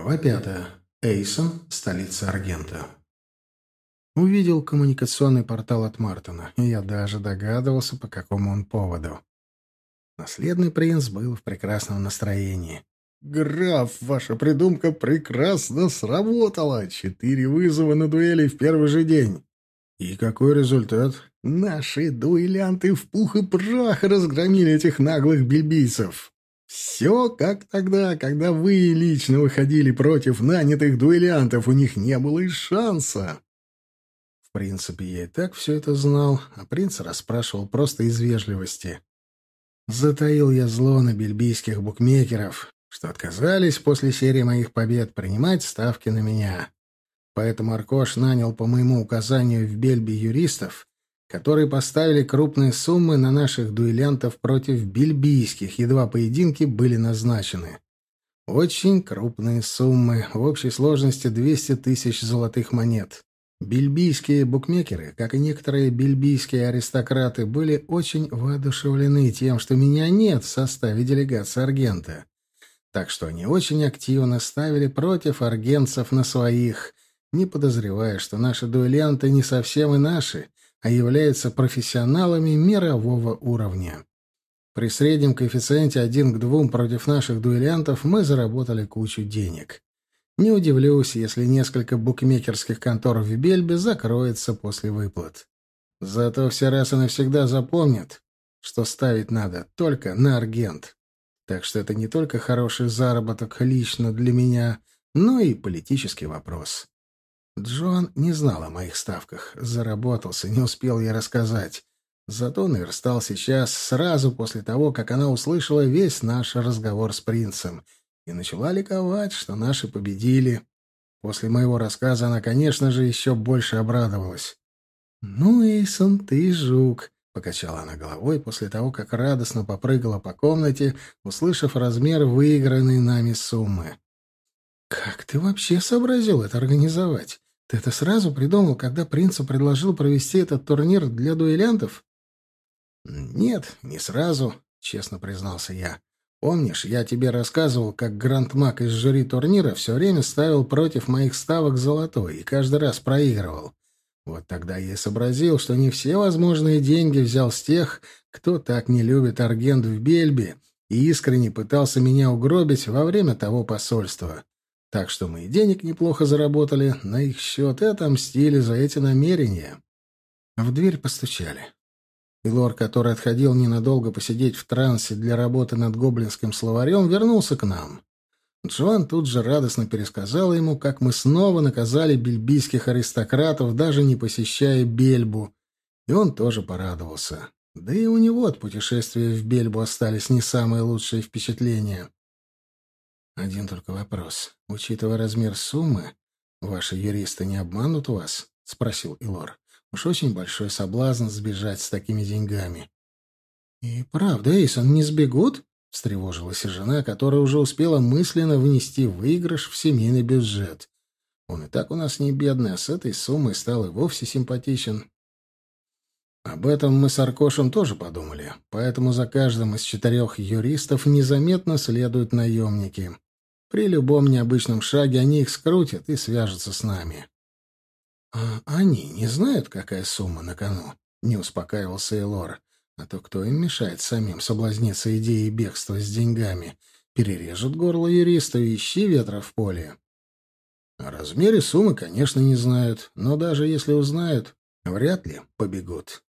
Глава пятая. Эйсон, столица Аргента. Увидел коммуникационный портал от Мартина, и я даже догадывался, по какому он поводу. Наследный принц был в прекрасном настроении. «Граф, ваша придумка прекрасно сработала! Четыре вызова на дуэли в первый же день!» «И какой результат?» «Наши дуэлянты в пух и прах разгромили этих наглых бельбийцев!» Все как тогда, когда вы лично выходили против нанятых дуэлянтов, у них не было и шанса. В принципе, я и так все это знал, а принц расспрашивал просто из вежливости. Затаил я зло на бельбийских букмекеров, что отказались после серии моих побед принимать ставки на меня. Поэтому Аркош нанял по моему указанию в Бельбе юристов, которые поставили крупные суммы на наших дуэлянтов против бельбийских, едва поединки были назначены. Очень крупные суммы, в общей сложности 200 тысяч золотых монет. Бельбийские букмекеры, как и некоторые бельбийские аристократы, были очень воодушевлены тем, что меня нет в составе делегации Аргента. Так что они очень активно ставили против аргентцев на своих, не подозревая, что наши дуэлянты не совсем и наши — а являются профессионалами мирового уровня. При среднем коэффициенте один к двум против наших дуэлянтов мы заработали кучу денег. Не удивлюсь, если несколько букмекерских контор в Бельбе закроется после выплат. Зато все раз и навсегда запомнят, что ставить надо только на аргент. Так что это не только хороший заработок лично для меня, но и политический вопрос. Джон не знал о моих ставках. Заработался, не успел ей рассказать. Зато наверстал сейчас, сразу после того, как она услышала весь наш разговор с принцем, и начала ликовать, что наши победили. После моего рассказа она, конечно же, еще больше обрадовалась. «Ну, Эйсон, ты жук», — покачала она головой после того, как радостно попрыгала по комнате, услышав размер выигранной нами суммы. «Как ты вообще сообразил это организовать? Ты это сразу придумал, когда принцу предложил провести этот турнир для дуэлянтов? Нет, не сразу, честно признался я. Помнишь, я тебе рассказывал, как грандмак из жюри турнира все время ставил против моих ставок золотой и каждый раз проигрывал. Вот тогда я и сообразил, что не все возможные деньги взял с тех, кто так не любит аргент в Бельбе и искренне пытался меня угробить во время того посольства. Так что мы и денег неплохо заработали на их счет и отомстили за эти намерения. В дверь постучали. Илор, который отходил ненадолго посидеть в трансе для работы над гоблинским словарем, вернулся к нам. Джоан тут же радостно пересказала ему, как мы снова наказали бельбийских аристократов, даже не посещая Бельбу, и он тоже порадовался. Да и у него от путешествия в Бельбу остались не самые лучшие впечатления. Один только вопрос. Учитывая размер суммы, ваши юристы не обманут вас? — спросил Илор. Уж очень большой соблазн сбежать с такими деньгами. — И правда, Эйсон, не сбегут? — встревожилась жена, которая уже успела мысленно внести выигрыш в семейный бюджет. Он и так у нас не бедный, а с этой суммой стал и вовсе симпатичен. Об этом мы с Аркошем тоже подумали, поэтому за каждым из четырех юристов незаметно следуют наемники. При любом необычном шаге они их скрутят и свяжутся с нами. — А они не знают, какая сумма на кону? — не успокаивался Элор. — А то кто им мешает самим соблазниться идеей бегства с деньгами? Перережут горло юриста и ищи ветра в поле. О размере суммы, конечно, не знают, но даже если узнают, вряд ли побегут.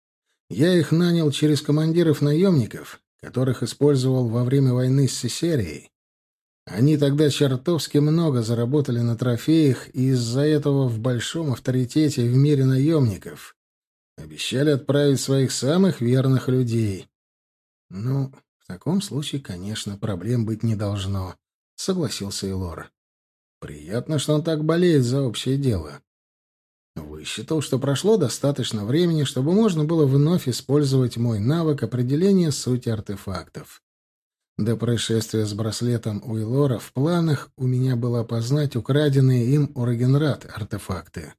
Я их нанял через командиров наемников, которых использовал во время войны с Сесерией. Они тогда чертовски много заработали на трофеях и из-за этого в большом авторитете в мире наемников. Обещали отправить своих самых верных людей. Ну, в таком случае, конечно, проблем быть не должно, — согласился Элор. Приятно, что он так болеет за общее дело. Высчитал, что прошло достаточно времени, чтобы можно было вновь использовать мой навык определения сути артефактов. До происшествия с браслетом Уиллора в планах у меня было опознать украденные им у Рогенрад артефакты.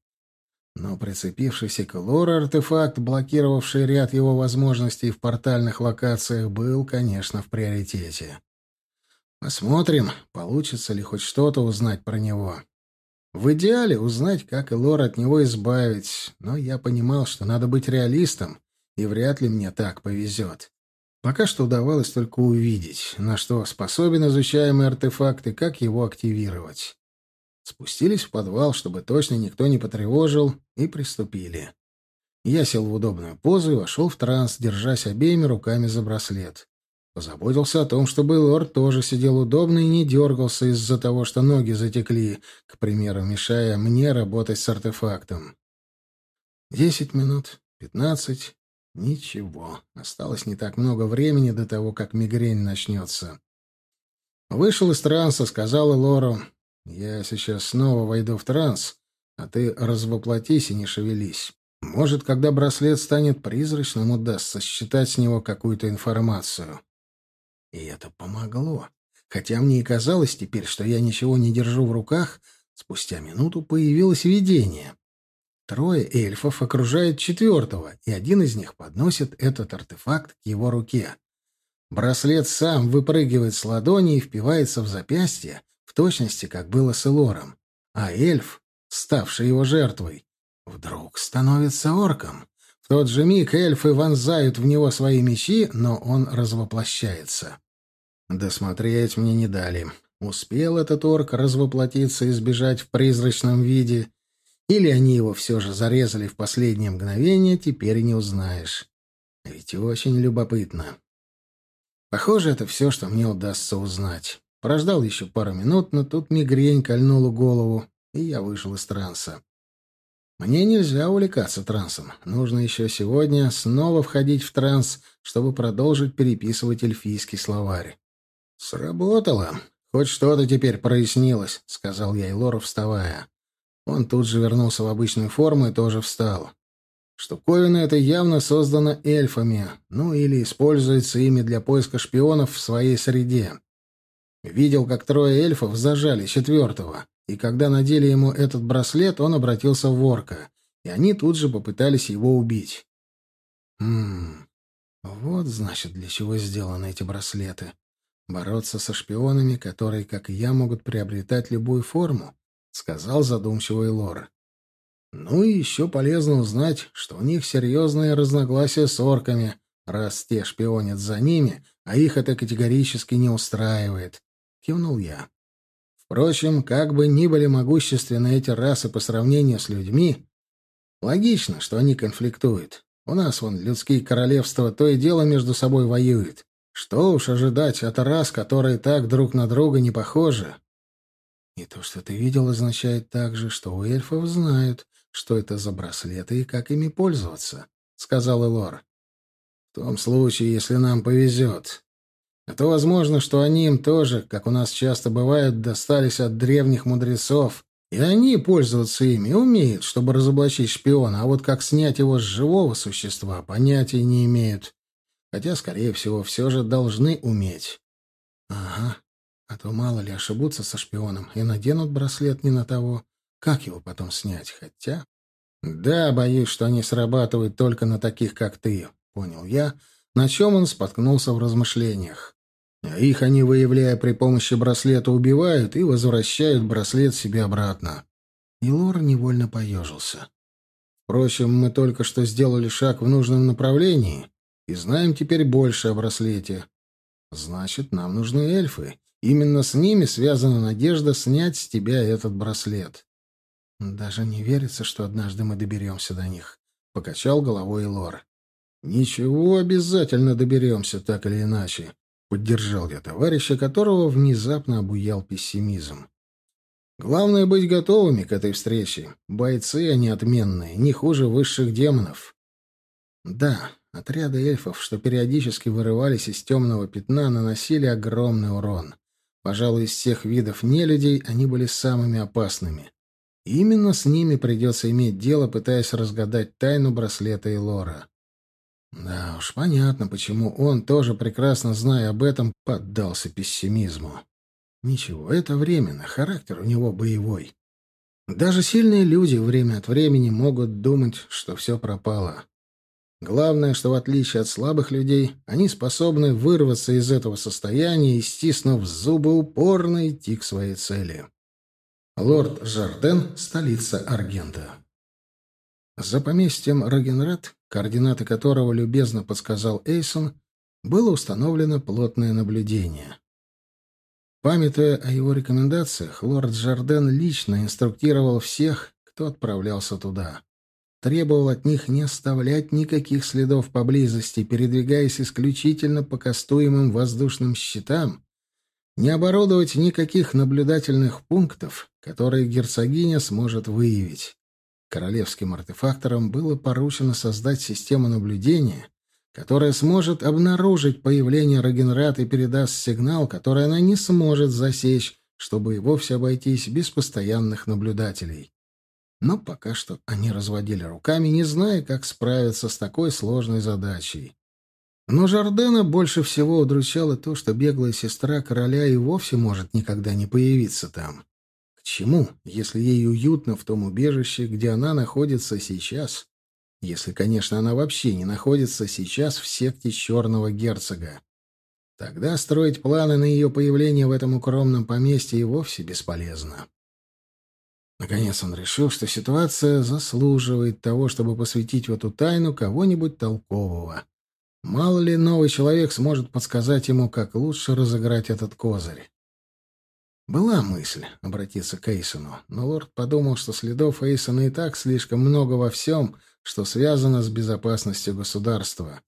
Но прицепившийся к Лора артефакт, блокировавший ряд его возможностей в портальных локациях, был, конечно, в приоритете. Посмотрим, получится ли хоть что-то узнать про него. В идеале узнать, как Элор от него избавить, но я понимал, что надо быть реалистом, и вряд ли мне так повезет. Пока что удавалось только увидеть, на что способен изучаемый артефакт и как его активировать. Спустились в подвал, чтобы точно никто не потревожил, и приступили. Я сел в удобную позу и вошел в транс, держась обеими руками за браслет. Позаботился о том, чтобы лорд тоже сидел удобно и не дергался из-за того, что ноги затекли, к примеру, мешая мне работать с артефактом. Десять минут, пятнадцать, ничего. Осталось не так много времени до того, как мигрень начнется. Вышел из транса, сказал Лору, «Я сейчас снова войду в транс, а ты развоплотись и не шевелись. Может, когда браслет станет призрачным, удастся считать с него какую-то информацию». И это помогло. Хотя мне и казалось теперь, что я ничего не держу в руках, спустя минуту появилось видение. Трое эльфов окружают четвертого, и один из них подносит этот артефакт к его руке. Браслет сам выпрыгивает с ладони и впивается в запястье, в точности, как было с Элором. А эльф, ставший его жертвой, вдруг становится орком. В тот же миг эльфы вонзают в него свои мечи, но он развоплощается. Досмотреть мне не дали. Успел этот орк развоплотиться и сбежать в призрачном виде, или они его все же зарезали в последнее мгновение, теперь не узнаешь. Ведь очень любопытно. Похоже, это все, что мне удастся узнать. Прождал еще пару минут, но тут мигрень кольнула голову, и я вышел из транса. Мне нельзя увлекаться трансом. Нужно еще сегодня снова входить в транс, чтобы продолжить переписывать эльфийский словарь. «Сработало. Хоть что-то теперь прояснилось», — сказал я Эйлору, вставая. Он тут же вернулся в обычную форму и тоже встал. Штуковина эта явно создана эльфами, ну или используется ими для поиска шпионов в своей среде. Видел, как трое эльфов зажали четвертого, и когда надели ему этот браслет, он обратился в ворка, и они тут же попытались его убить. Хм, вот, значит, для чего сделаны эти браслеты. Бороться со шпионами, которые, как и я, могут приобретать любую форму, сказал задумчивый Лор. Ну и еще полезно узнать, что у них серьезные разногласия с орками, раз те шпионят за ними, а их это категорически не устраивает. Кивнул я. Впрочем, как бы ни были могущественны эти расы по сравнению с людьми, логично, что они конфликтуют. У нас, вон, людские королевства то и дело между собой воюют. Что уж ожидать от рас, которые так друг на друга не похожи. И то, что ты видел, означает также, что у эльфов знают, что это за браслеты и как ими пользоваться, — сказал Элор. В том случае, если нам повезет. А то возможно, что они им тоже, как у нас часто бывает, достались от древних мудрецов, и они пользоваться ими умеют, чтобы разоблачить шпиона, а вот как снять его с живого существа, понятия не имеют хотя, скорее всего, все же должны уметь. Ага, а то мало ли ошибутся со шпионом и наденут браслет не на того. Как его потом снять? Хотя... Да, боюсь, что они срабатывают только на таких, как ты, понял я, на чем он споткнулся в размышлениях. А их они, выявляя при помощи браслета, убивают и возвращают браслет себе обратно. И Лор невольно поежился. Впрочем, мы только что сделали шаг в нужном направлении, и знаем теперь больше о браслете. Значит, нам нужны эльфы. Именно с ними связана надежда снять с тебя этот браслет. Даже не верится, что однажды мы доберемся до них. Покачал головой Лор. Ничего, обязательно доберемся, так или иначе. Поддержал я товарища, которого внезапно обуял пессимизм. Главное быть готовыми к этой встрече. Бойцы они отменные, не хуже высших демонов. Да, Отряды эльфов, что периодически вырывались из темного пятна, наносили огромный урон. Пожалуй, из всех видов нелюдей они были самыми опасными. И именно с ними придется иметь дело, пытаясь разгадать тайну браслета и лора. Да уж, понятно, почему он, тоже прекрасно зная об этом, поддался пессимизму. Ничего, это временно, характер у него боевой. Даже сильные люди время от времени могут думать, что все пропало. Главное, что в отличие от слабых людей, они способны вырваться из этого состояния и, стиснув зубы, упорно идти к своей цели. Лорд Жарден, столица Аргента. За поместьем Рогенрад, координаты которого любезно подсказал Эйсон, было установлено плотное наблюдение. Памятуя о его рекомендациях, лорд Жарден лично инструктировал всех, кто отправлялся туда требовал от них не оставлять никаких следов поблизости, передвигаясь исключительно по кастуемым воздушным щитам, не оборудовать никаких наблюдательных пунктов, которые герцогиня сможет выявить. Королевским артефакторам было поручено создать систему наблюдения, которая сможет обнаружить появление Рогенрат и передаст сигнал, который она не сможет засечь, чтобы и вовсе обойтись без постоянных наблюдателей. Но пока что они разводили руками, не зная, как справиться с такой сложной задачей. Но Жардена больше всего удручало то, что беглая сестра короля и вовсе может никогда не появиться там. К чему, если ей уютно в том убежище, где она находится сейчас? Если, конечно, она вообще не находится сейчас в секте черного герцога. Тогда строить планы на ее появление в этом укромном поместье и вовсе бесполезно. Наконец он решил, что ситуация заслуживает того, чтобы посвятить в эту тайну кого-нибудь толкового. Мало ли новый человек сможет подсказать ему, как лучше разыграть этот козырь. Была мысль обратиться к Эйсону, но лорд подумал, что следов Эйсона и так слишком много во всем, что связано с безопасностью государства.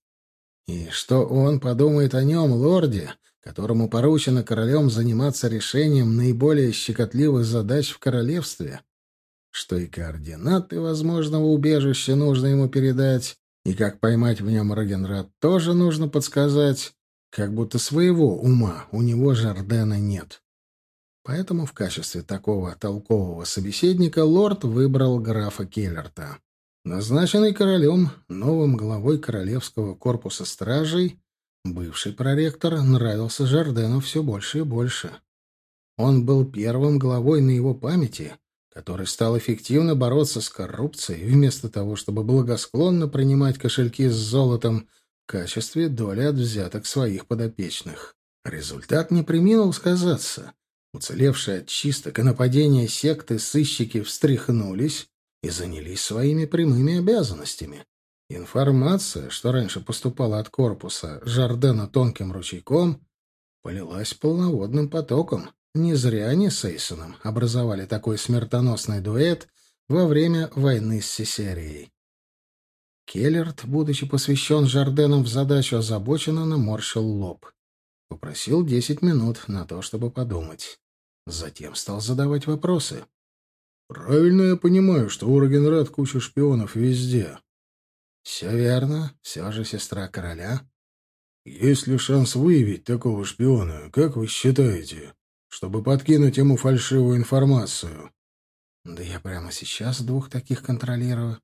И что он подумает о нем, лорде, которому поручено королем заниматься решением наиболее щекотливых задач в королевстве, что и координаты возможного убежища нужно ему передать, и как поймать в нем Рогенрад тоже нужно подсказать, как будто своего ума у него Жардена нет. Поэтому в качестве такого толкового собеседника лорд выбрал графа Келлерта. Назначенный королем, новым главой Королевского корпуса стражей, Бывший проректор нравился Жардену все больше и больше. Он был первым главой на его памяти, который стал эффективно бороться с коррупцией, вместо того, чтобы благосклонно принимать кошельки с золотом в качестве доли от взяток своих подопечных. Результат не приминул сказаться. Уцелевшие от чисток и нападения секты сыщики встряхнулись и занялись своими прямыми обязанностями. Информация, что раньше поступала от корпуса Жардена тонким ручейком, полилась полноводным потоком. Не зря они с Эйсоном образовали такой смертоносный дуэт во время войны с Сесерией. Келлерт, будучи посвящен Жарденам в задачу, озабоченно наморщил лоб. Попросил десять минут на то, чтобы подумать. Затем стал задавать вопросы. «Правильно я понимаю, что у Рогенрад куча шпионов везде. «Все верно. Все же сестра короля». «Есть ли шанс выявить такого шпиона, как вы считаете, чтобы подкинуть ему фальшивую информацию?» «Да я прямо сейчас двух таких контролирую.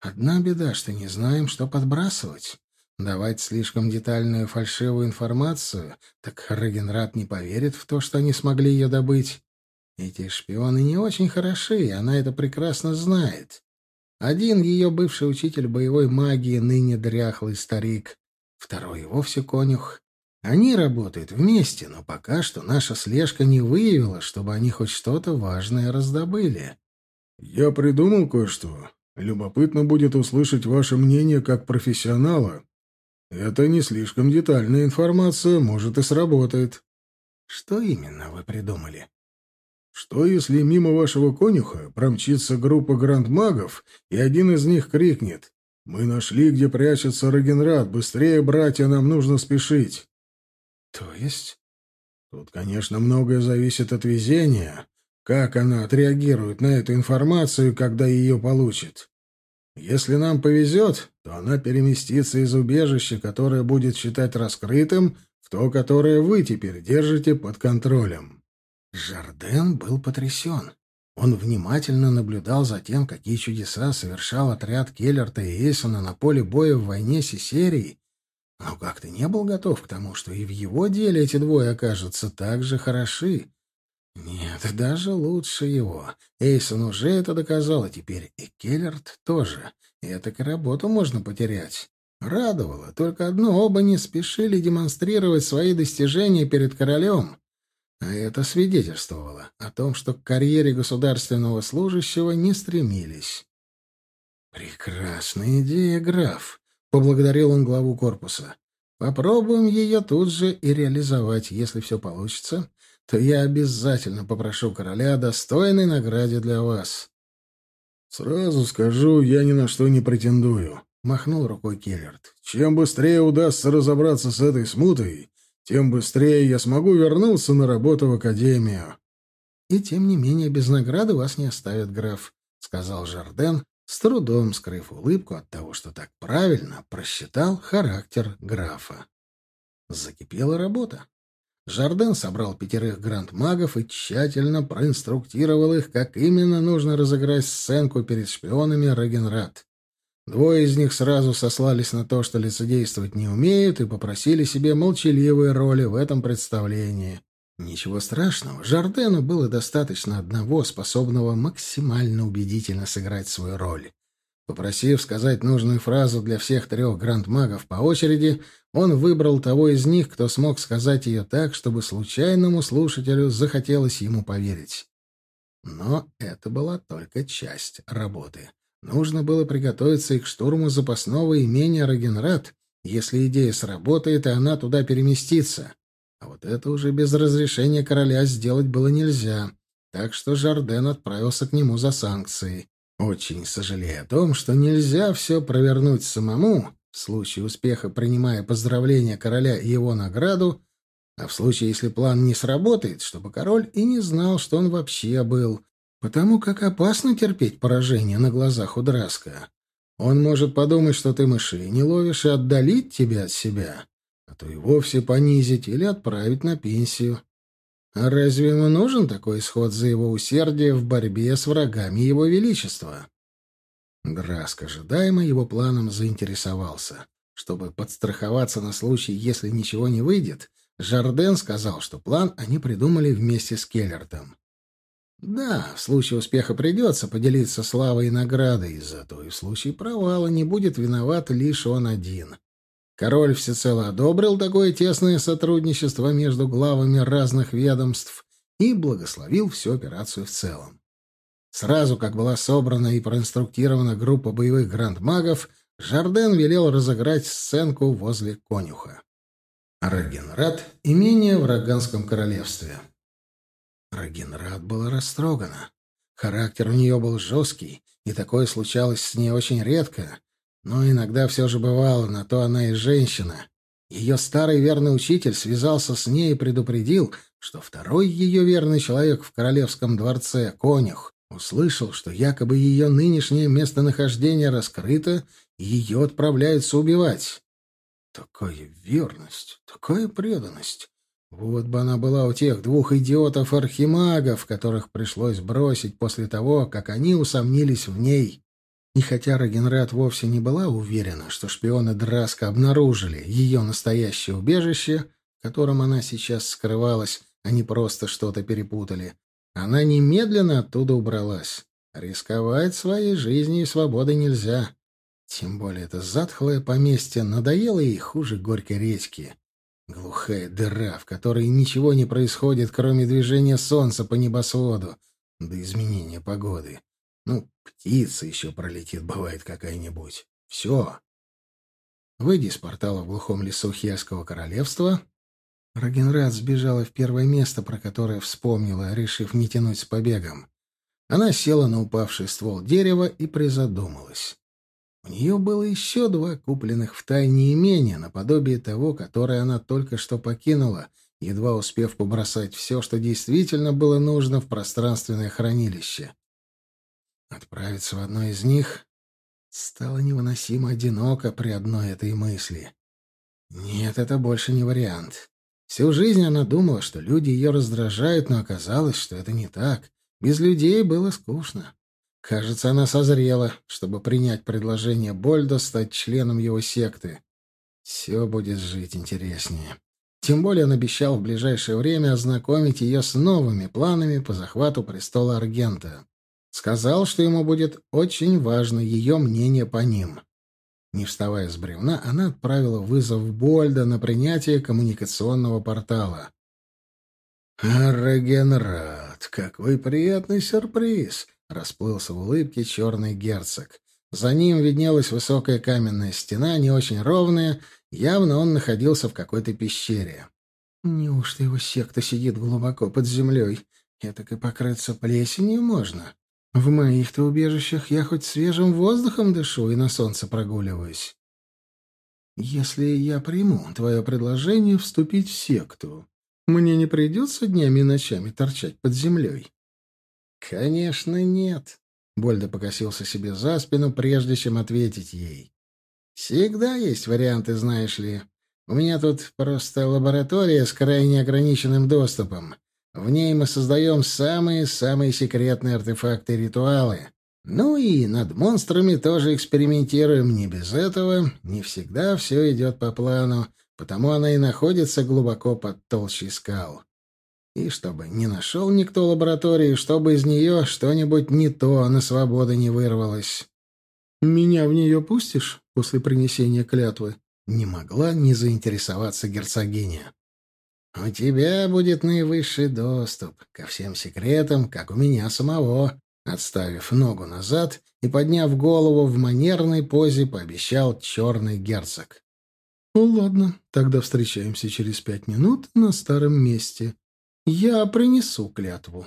Одна беда, что не знаем, что подбрасывать. Давать слишком детальную фальшивую информацию, так Регенрат не поверит в то, что они смогли ее добыть. Эти шпионы не очень хороши, и она это прекрасно знает. Один ее бывший учитель боевой магии, ныне дряхлый старик, второй вовсе конюх. Они работают вместе, но пока что наша слежка не выявила, чтобы они хоть что-то важное раздобыли. «Я придумал кое-что. Любопытно будет услышать ваше мнение как профессионала. Это не слишком детальная информация, может и сработает». «Что именно вы придумали?» Что, если мимо вашего конюха промчится группа грандмагов, и один из них крикнет «Мы нашли, где прячется Рогенрад! Быстрее, братья, нам нужно спешить!» «То есть?» «Тут, конечно, многое зависит от везения, как она отреагирует на эту информацию, когда ее получит. Если нам повезет, то она переместится из убежища, которое будет считать раскрытым, в то, которое вы теперь держите под контролем». Жарден был потрясен. Он внимательно наблюдал за тем, какие чудеса совершал отряд Келлерта и Эйсона на поле боя в войне с но как-то не был готов к тому, что и в его деле эти двое окажутся так же хороши. Нет, даже лучше его. Эйсон уже это доказал, а теперь и Келлерт тоже. И так работу можно потерять. Радовало только одно — оба не спешили демонстрировать свои достижения перед королем. А это свидетельствовало о том, что к карьере государственного служащего не стремились. «Прекрасная идея, граф», — поблагодарил он главу корпуса. «Попробуем ее тут же и реализовать. Если все получится, то я обязательно попрошу короля о достойной награде для вас». «Сразу скажу, я ни на что не претендую», — махнул рукой Келлерт. «Чем быстрее удастся разобраться с этой смутой, тем быстрее я смогу вернуться на работу в академию». «И тем не менее без награды вас не оставят, граф», — сказал Жарден, с трудом скрыв улыбку от того, что так правильно просчитал характер графа. Закипела работа. Жарден собрал пятерых гранд-магов и тщательно проинструктировал их, как именно нужно разыграть сценку перед шпионами Рагенрад. Двое из них сразу сослались на то, что лицедействовать не умеют, и попросили себе молчаливые роли в этом представлении. Ничего страшного, Жардену было достаточно одного, способного максимально убедительно сыграть свою роль. Попросив сказать нужную фразу для всех трех гранд-магов по очереди, он выбрал того из них, кто смог сказать ее так, чтобы случайному слушателю захотелось ему поверить. Но это была только часть работы. Нужно было приготовиться и к штурму запасного имения Рагенрад, если идея сработает, и она туда переместится. А вот это уже без разрешения короля сделать было нельзя, так что Жарден отправился к нему за санкцией. Очень сожалея о том, что нельзя все провернуть самому, в случае успеха принимая поздравления короля и его награду, а в случае, если план не сработает, чтобы король и не знал, что он вообще был, потому как опасно терпеть поражение на глазах у Драска. Он может подумать, что ты мышей не ловишь, и отдалить тебя от себя а то и вовсе понизить или отправить на пенсию. А разве ему нужен такой исход за его усердие в борьбе с врагами его величества? Драск ожидаемо его планом заинтересовался. Чтобы подстраховаться на случай, если ничего не выйдет, Жарден сказал, что план они придумали вместе с Келлертом. Да, в случае успеха придется поделиться славой и наградой, зато и в случае провала не будет виноват лишь он один. Король всецело одобрил такое тесное сотрудничество между главами разных ведомств и благословил всю операцию в целом. Сразу как была собрана и проинструктирована группа боевых грандмагов, Жарден велел разыграть сценку возле конюха. Рагенрад — имение в Роганском королевстве. Рагенрад была растрогана. Характер у нее был жесткий, и такое случалось с ней очень редко, но иногда все же бывало, на то она и женщина. Ее старый верный учитель связался с ней и предупредил, что второй ее верный человек в королевском дворце, конюх, услышал, что якобы ее нынешнее местонахождение раскрыто, и ее отправляются убивать. Такая верность, такая преданность. Вот бы она была у тех двух идиотов-архимагов, которых пришлось бросить после того, как они усомнились в ней. И хотя Рагенрад вовсе не была уверена, что шпионы Драска обнаружили ее настоящее убежище, в котором она сейчас скрывалась, не просто что-то перепутали, она немедленно оттуда убралась. Рисковать своей жизнью и свободой нельзя. Тем более это затхлое поместье надоело ей хуже горькой редьки. Глухая дыра, в которой ничего не происходит, кроме движения солнца по небосводу до изменения погоды. Ну, птица еще пролетит, бывает какая-нибудь. Все. Выйдя из портала в глухом лесу Хьяского королевства, Рагенрад сбежала в первое место, про которое вспомнила, решив не тянуть с побегом. Она села на упавший ствол дерева и призадумалась. У нее было еще два купленных в тайне имения, наподобие того, которое она только что покинула, едва успев побросать все, что действительно было нужно в пространственное хранилище. Отправиться в одно из них стало невыносимо одиноко при одной этой мысли. Нет, это больше не вариант. Всю жизнь она думала, что люди ее раздражают, но оказалось, что это не так. Без людей было скучно. Кажется, она созрела, чтобы принять предложение Больда стать членом его секты. Все будет жить интереснее. Тем более он обещал в ближайшее время ознакомить ее с новыми планами по захвату престола Аргента. Сказал, что ему будет очень важно ее мнение по ним. Не вставая с бревна, она отправила вызов Больда на принятие коммуникационного портала. «Регенрат, какой приятный сюрприз!» — расплылся в улыбке черный герцог. За ним виднелась высокая каменная стена, не очень ровная, явно он находился в какой-то пещере. «Неужто его секта сидит глубоко под землей? Этак и покрыться плесенью можно?» В моих-то убежищах я хоть свежим воздухом дышу и на солнце прогуливаюсь. Если я приму твое предложение вступить в секту, мне не придется днями и ночами торчать под землей? Конечно, нет. Больда покосился себе за спину, прежде чем ответить ей. Всегда есть варианты, знаешь ли. У меня тут просто лаборатория с крайне ограниченным доступом. В ней мы создаем самые-самые секретные артефакты и ритуалы. Ну и над монстрами тоже экспериментируем. Не без этого не всегда все идет по плану, потому она и находится глубоко под толщей скал. И чтобы не нашел никто лаборатории, чтобы из нее что-нибудь не то на свободу не вырвалось. «Меня в нее пустишь после принесения клятвы?» Не могла не заинтересоваться герцогиня. У тебя будет наивысший доступ ко всем секретам, как у меня самого. Отставив ногу назад и подняв голову в манерной позе, пообещал черный герцог. «Ну ладно, тогда встречаемся через пять минут на старом месте. Я принесу клятву».